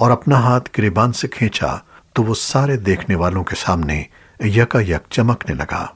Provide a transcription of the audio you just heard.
اور اپنا ہاتھ گریبان سے کھینچا تو وہ سارے دیکھنے والوں کے سامنے یکا یک چمکنے لگا۔